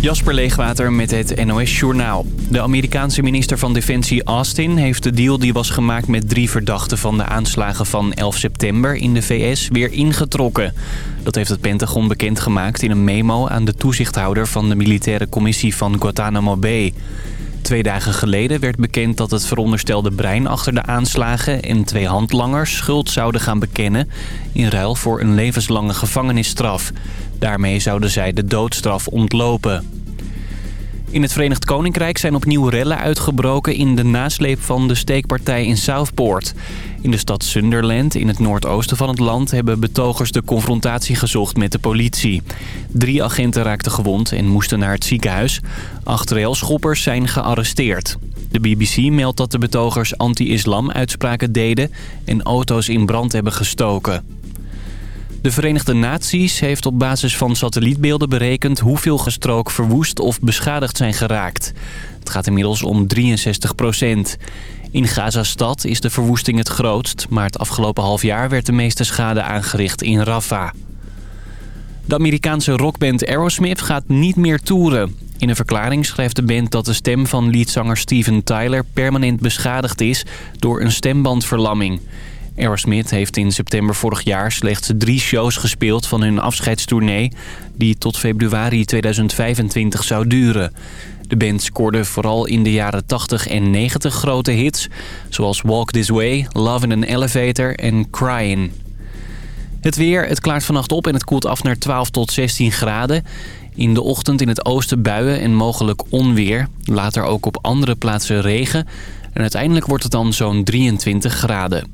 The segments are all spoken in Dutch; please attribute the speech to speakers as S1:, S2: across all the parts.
S1: Jasper Leegwater met het NOS Journaal. De Amerikaanse minister van Defensie Austin heeft de deal die was gemaakt met drie verdachten van de aanslagen van 11 september in de VS weer ingetrokken. Dat heeft het Pentagon bekendgemaakt in een memo aan de toezichthouder van de militaire commissie van Guantanamo Bay. Twee dagen geleden werd bekend dat het veronderstelde brein achter de aanslagen en twee handlangers schuld zouden gaan bekennen in ruil voor een levenslange gevangenisstraf. Daarmee zouden zij de doodstraf ontlopen. In het Verenigd Koninkrijk zijn opnieuw rellen uitgebroken in de nasleep van de steekpartij in Southport. In de stad Sunderland, in het noordoosten van het land, hebben betogers de confrontatie gezocht met de politie. Drie agenten raakten gewond en moesten naar het ziekenhuis. Acht railschoppers zijn gearresteerd. De BBC meldt dat de betogers anti-islam uitspraken deden en auto's in brand hebben gestoken. De Verenigde Naties heeft op basis van satellietbeelden berekend... hoeveel gestrook verwoest of beschadigd zijn geraakt. Het gaat inmiddels om 63 procent. In Gaza-stad is de verwoesting het grootst... maar het afgelopen half jaar werd de meeste schade aangericht in Rafah. De Amerikaanse rockband Aerosmith gaat niet meer toeren. In een verklaring schrijft de band dat de stem van leadzanger Steven Tyler... permanent beschadigd is door een stembandverlamming... Aerosmith heeft in september vorig jaar slechts drie shows gespeeld van hun afscheidstournee... die tot februari 2025 zou duren. De band scoorde vooral in de jaren 80 en 90 grote hits... zoals Walk This Way, Love in an Elevator en Crying. Het weer, het klaart vannacht op en het koelt af naar 12 tot 16 graden. In de ochtend in het oosten buien en mogelijk onweer. Later ook op andere plaatsen regen. En uiteindelijk wordt het dan zo'n 23 graden.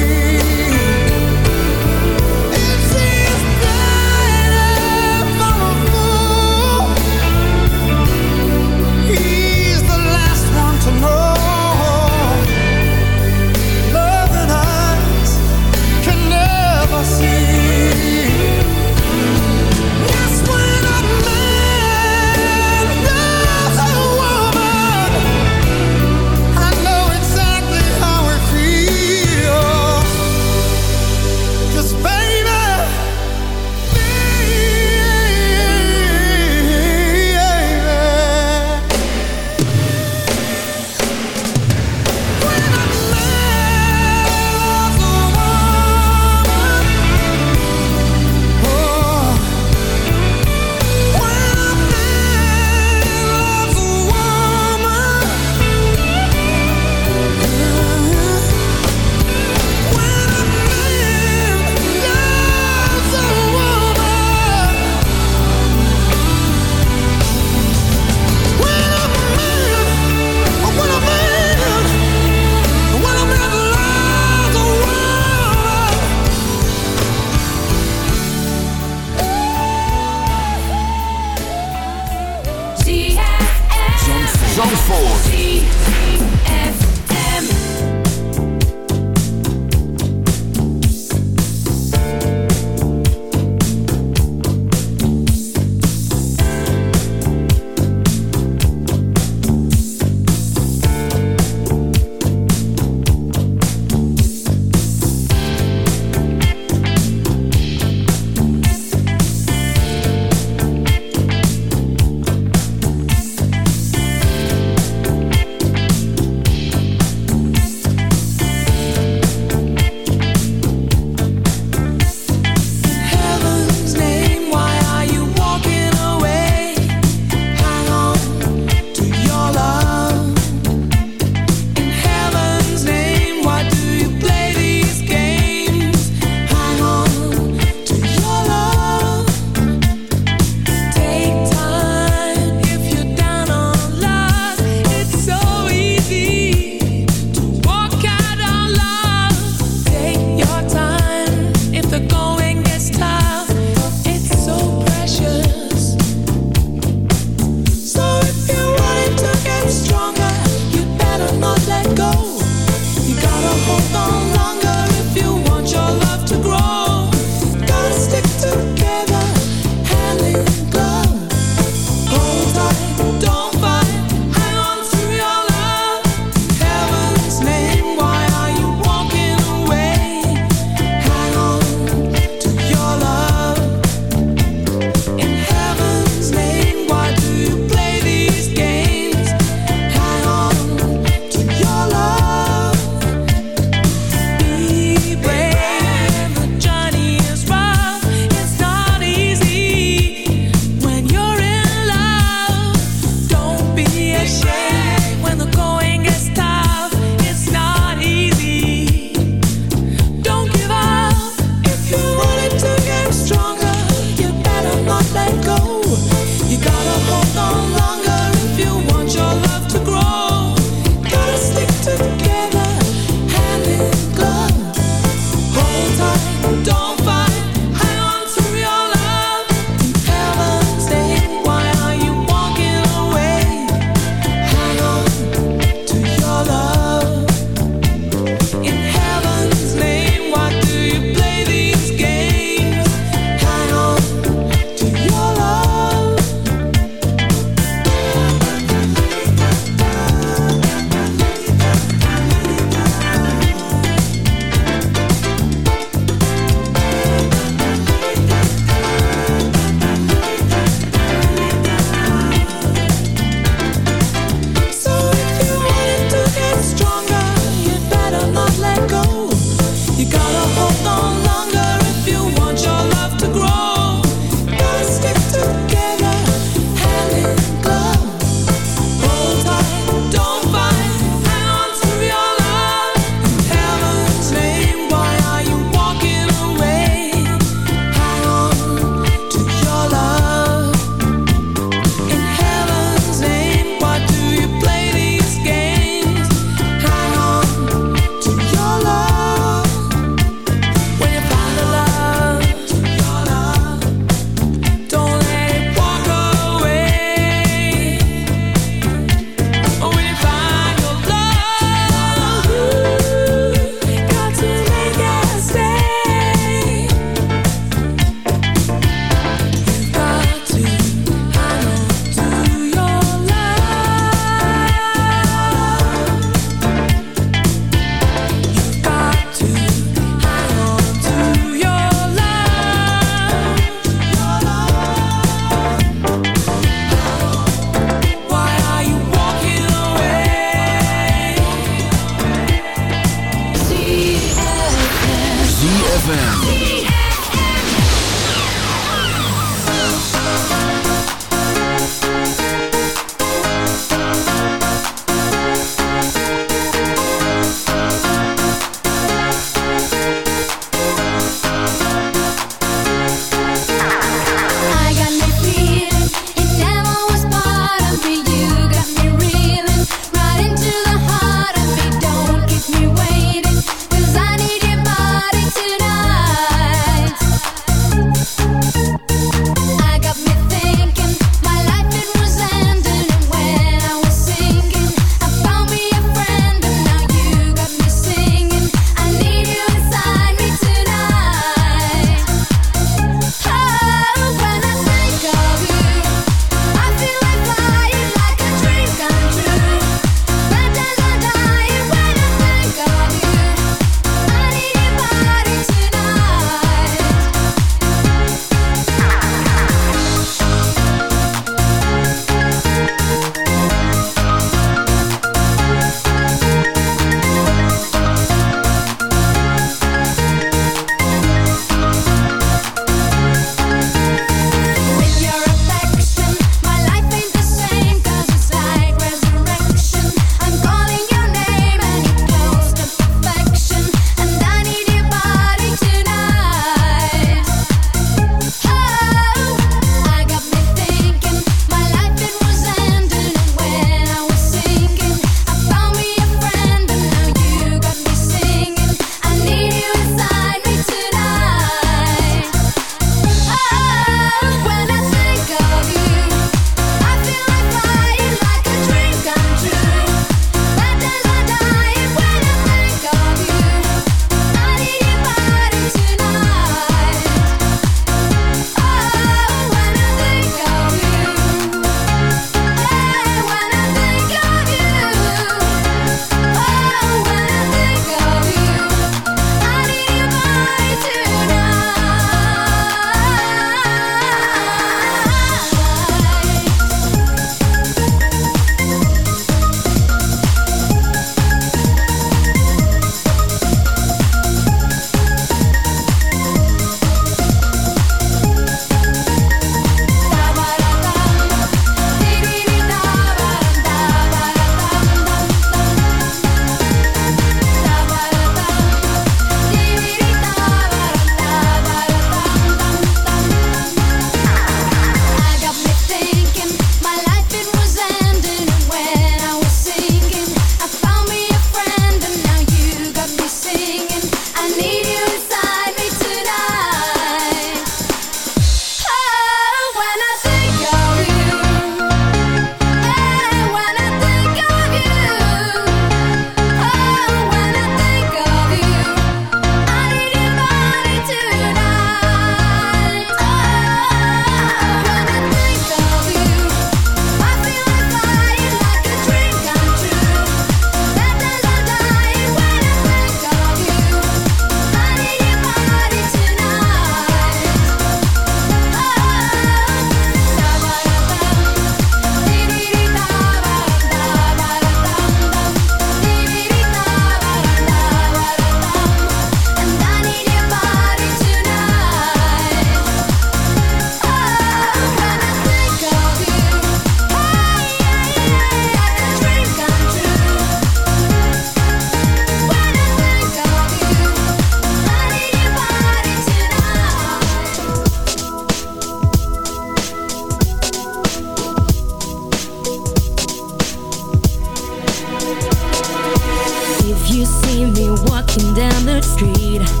S2: street.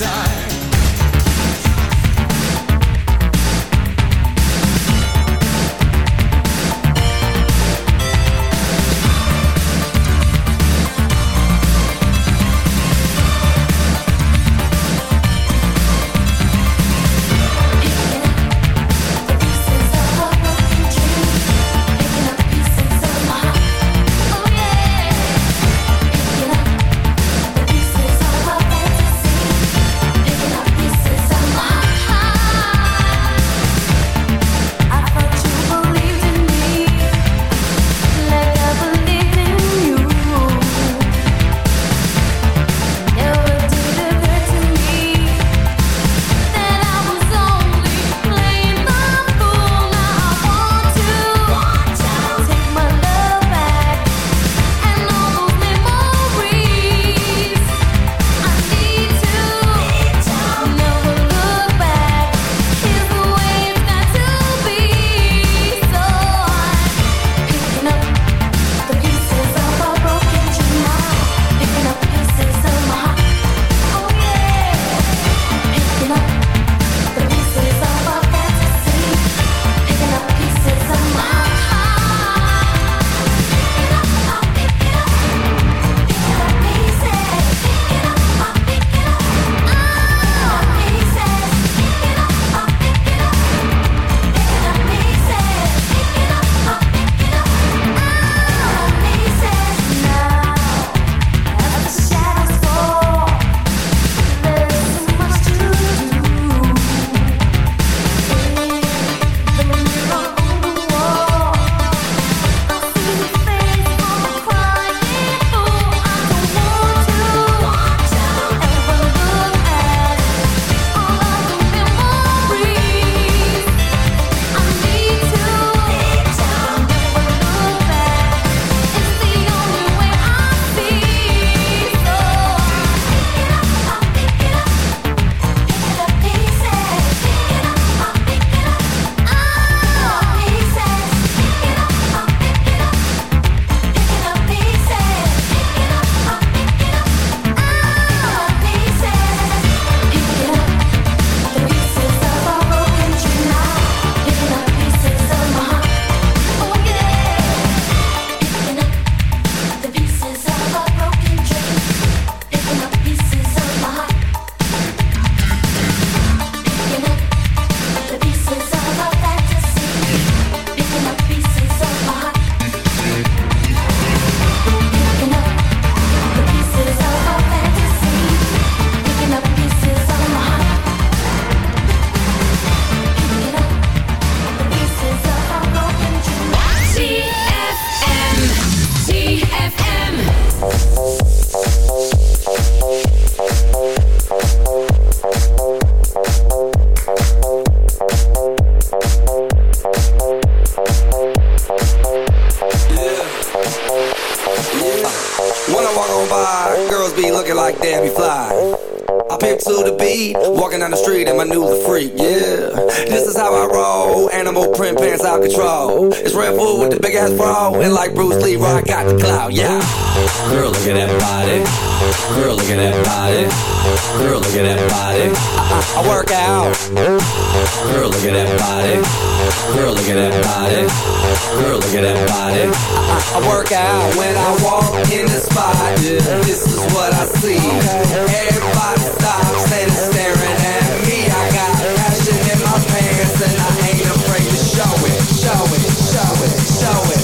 S3: time. Got the clout, yeah. Girl, look at that body. Girl, look at that body. Girl, look at that body. I, I, I work out. Girl, look at that body. Girl, look at that body. Girl, look at that body. I, I, I work out when I walk in the spot. Yeah, This is what I see. Everybody stops and is staring at me. I got passion in my pants and I ain't afraid to show it, show it, show it, show it.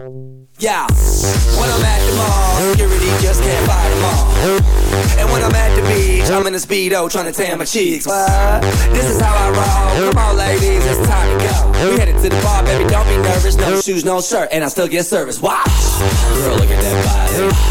S3: Speedo trying to tan my cheeks. What? This is how I roll. Come on, ladies, it's time to go. We headed to the bar, baby, don't be nervous. No shoes, no shirt, and I still get service. Watch. Girl, look at that body.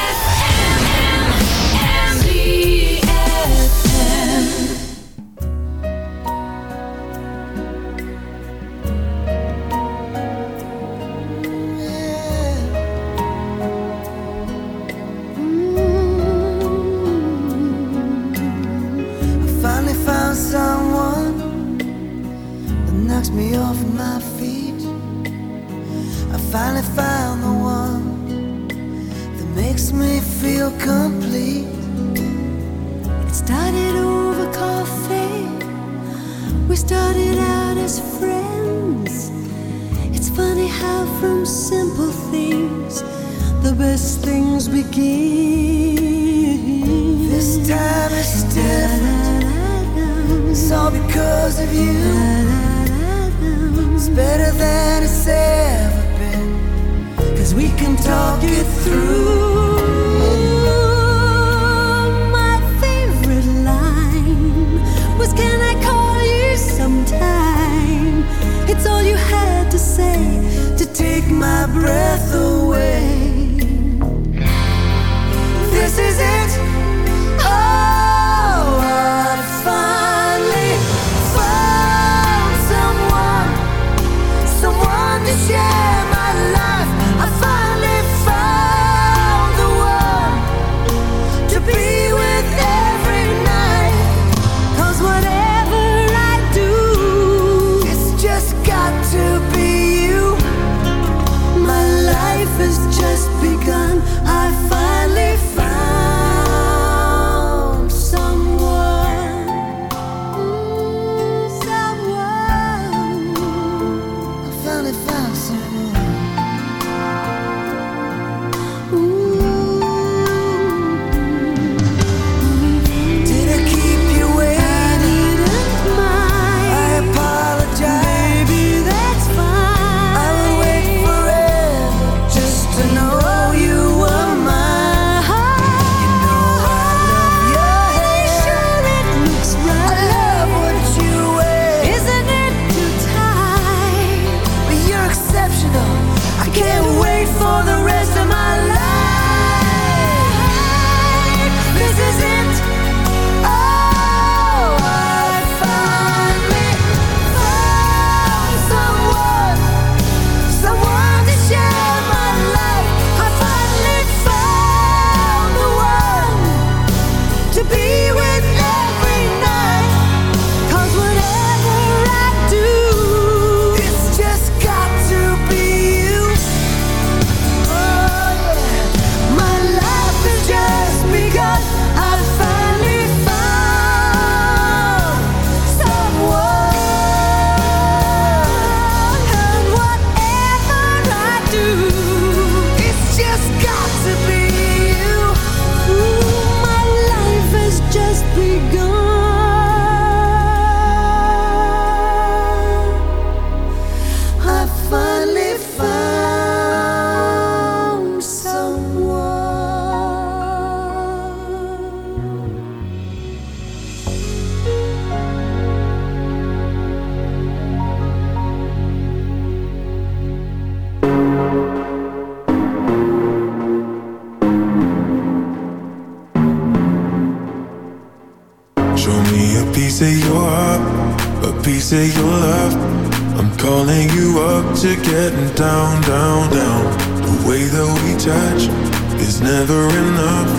S4: to
S5: getting down, down, down. The way that we touch is never enough.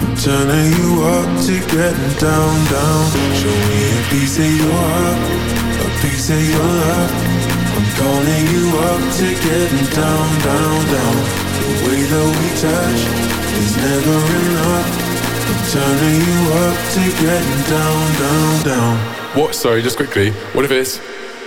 S5: I'm turning you up to getting down, down. Show me a piece of your heart, a piece of your love. I'm calling you up to getting down, down, down. The way that we touch is never enough. I'm turning you up to getting down, down, down.
S6: What? Sorry, just quickly. What if it's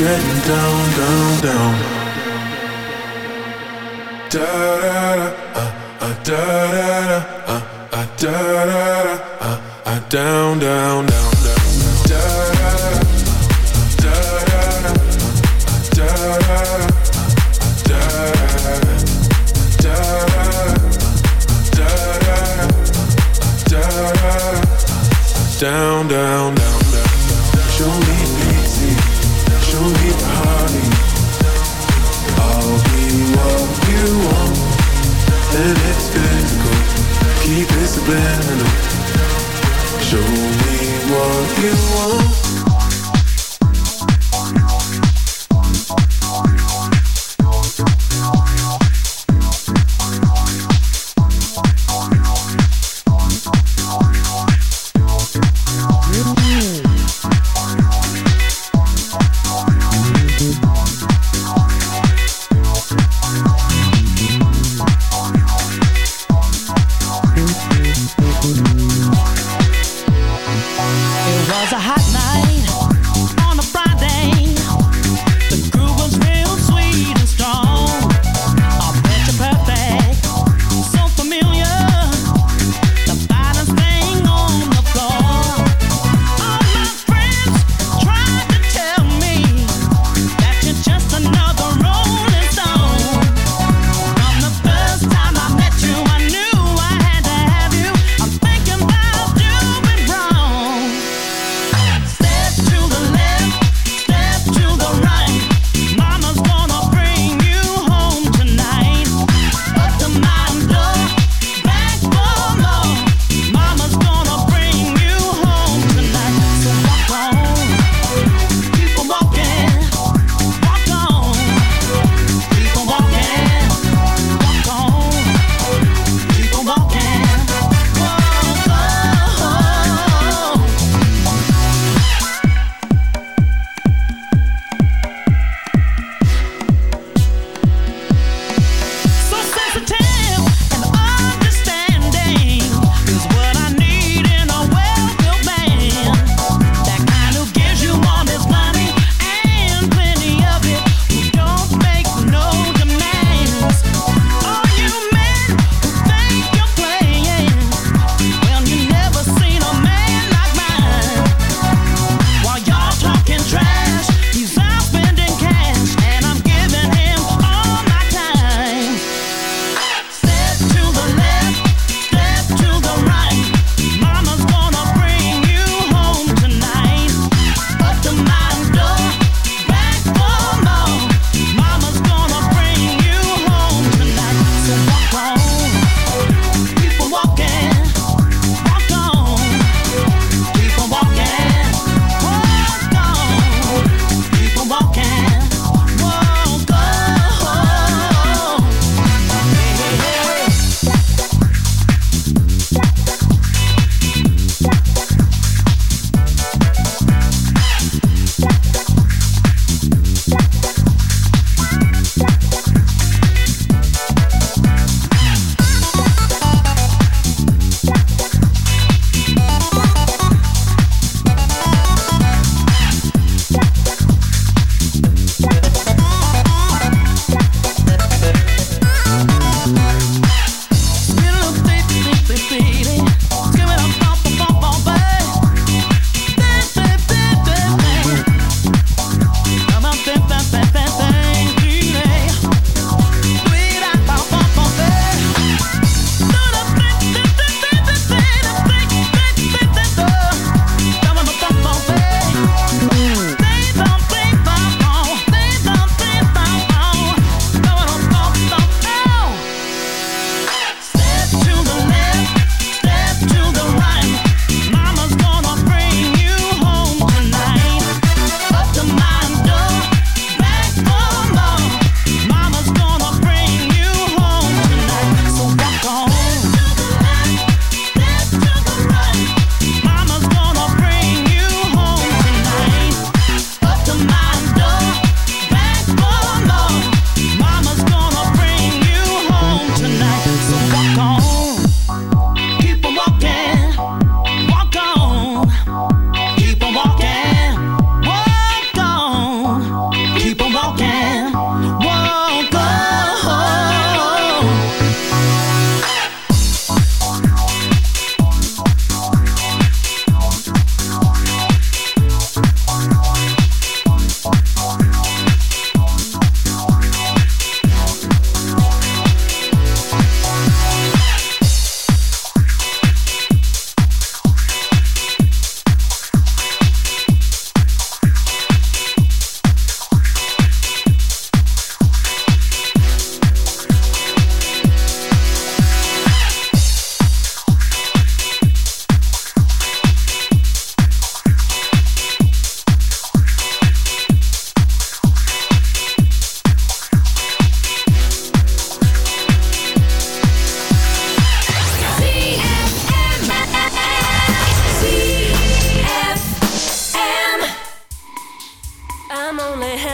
S5: getting down, down, down. Down.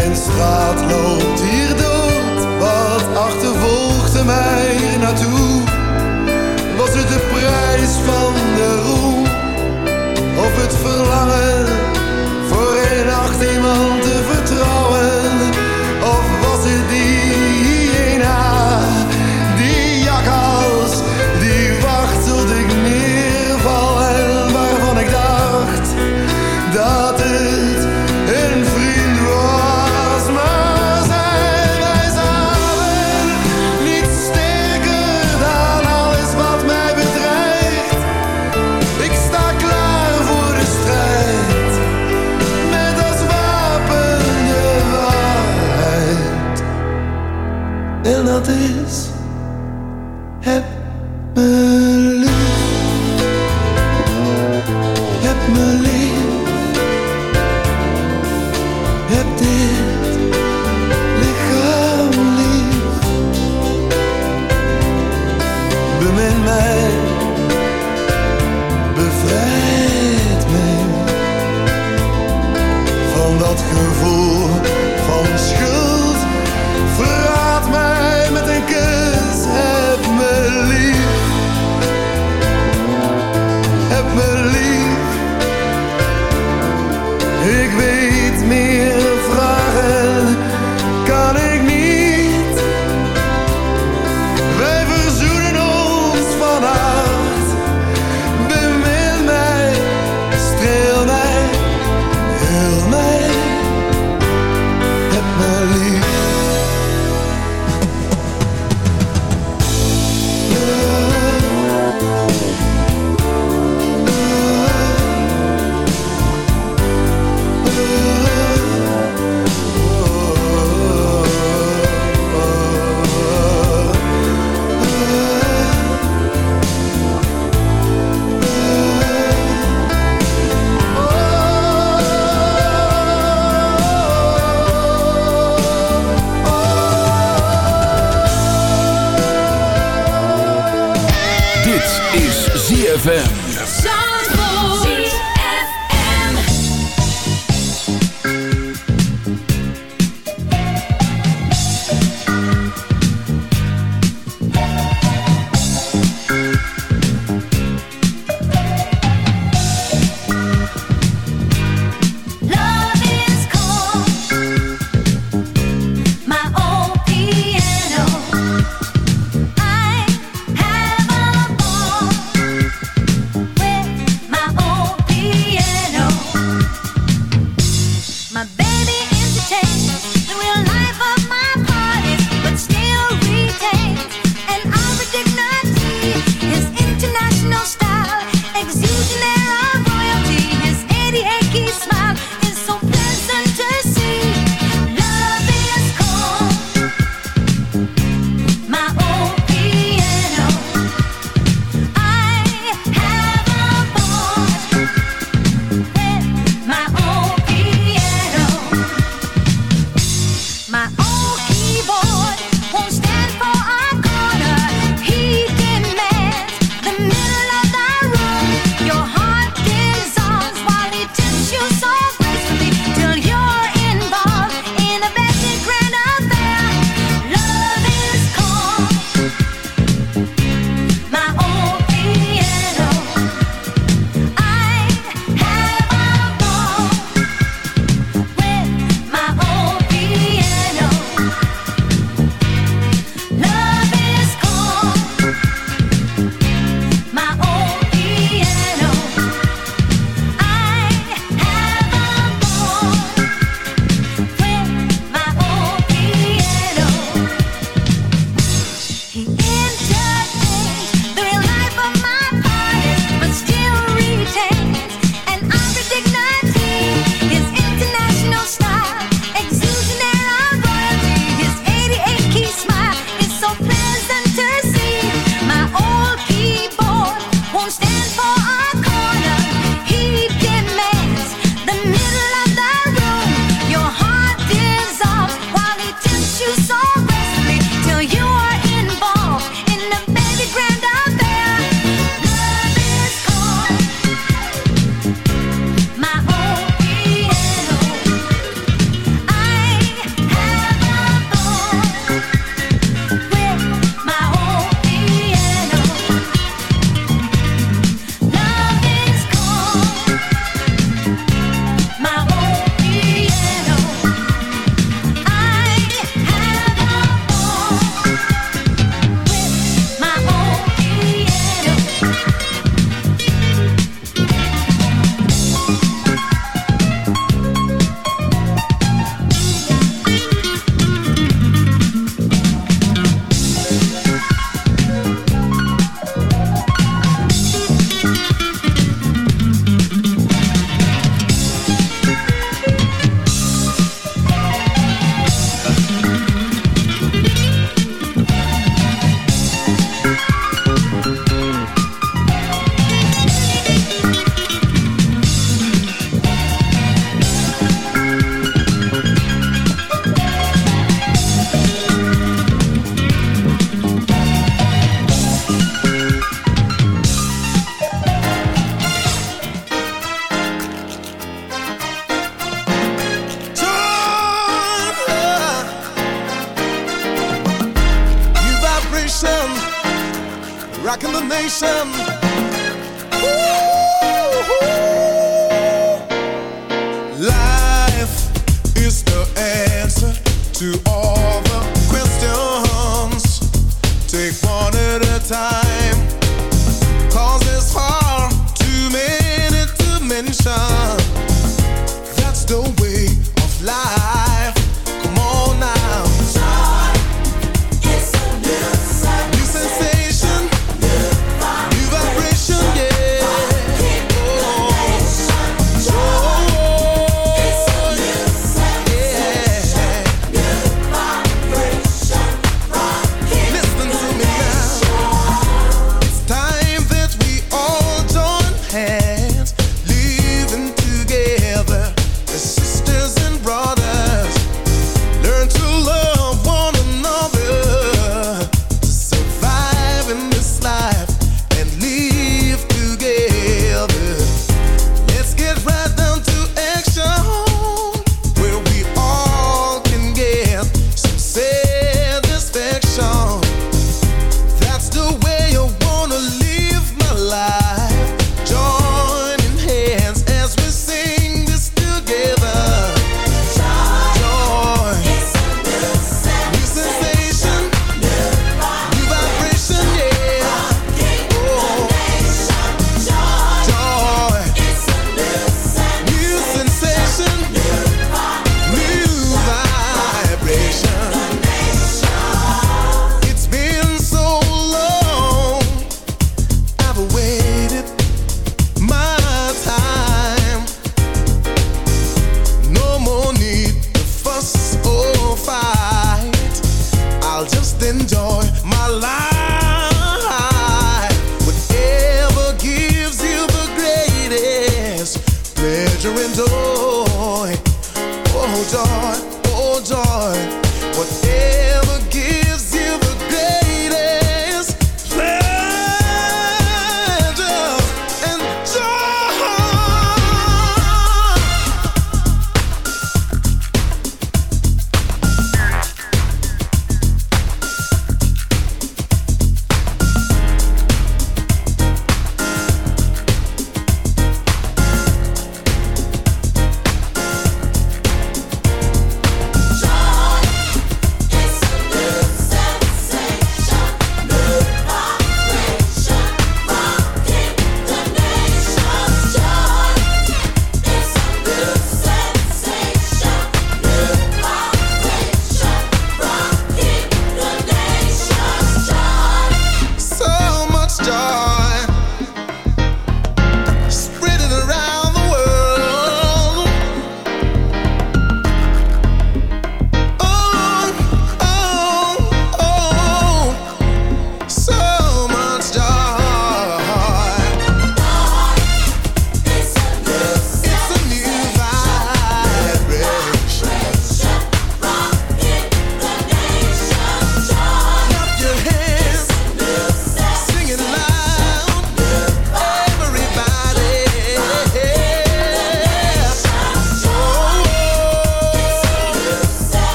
S7: mijn straat loopt hier dood. Wat achtervolgde mij naartoe? Was het de prijs van de roem? Of het verlangen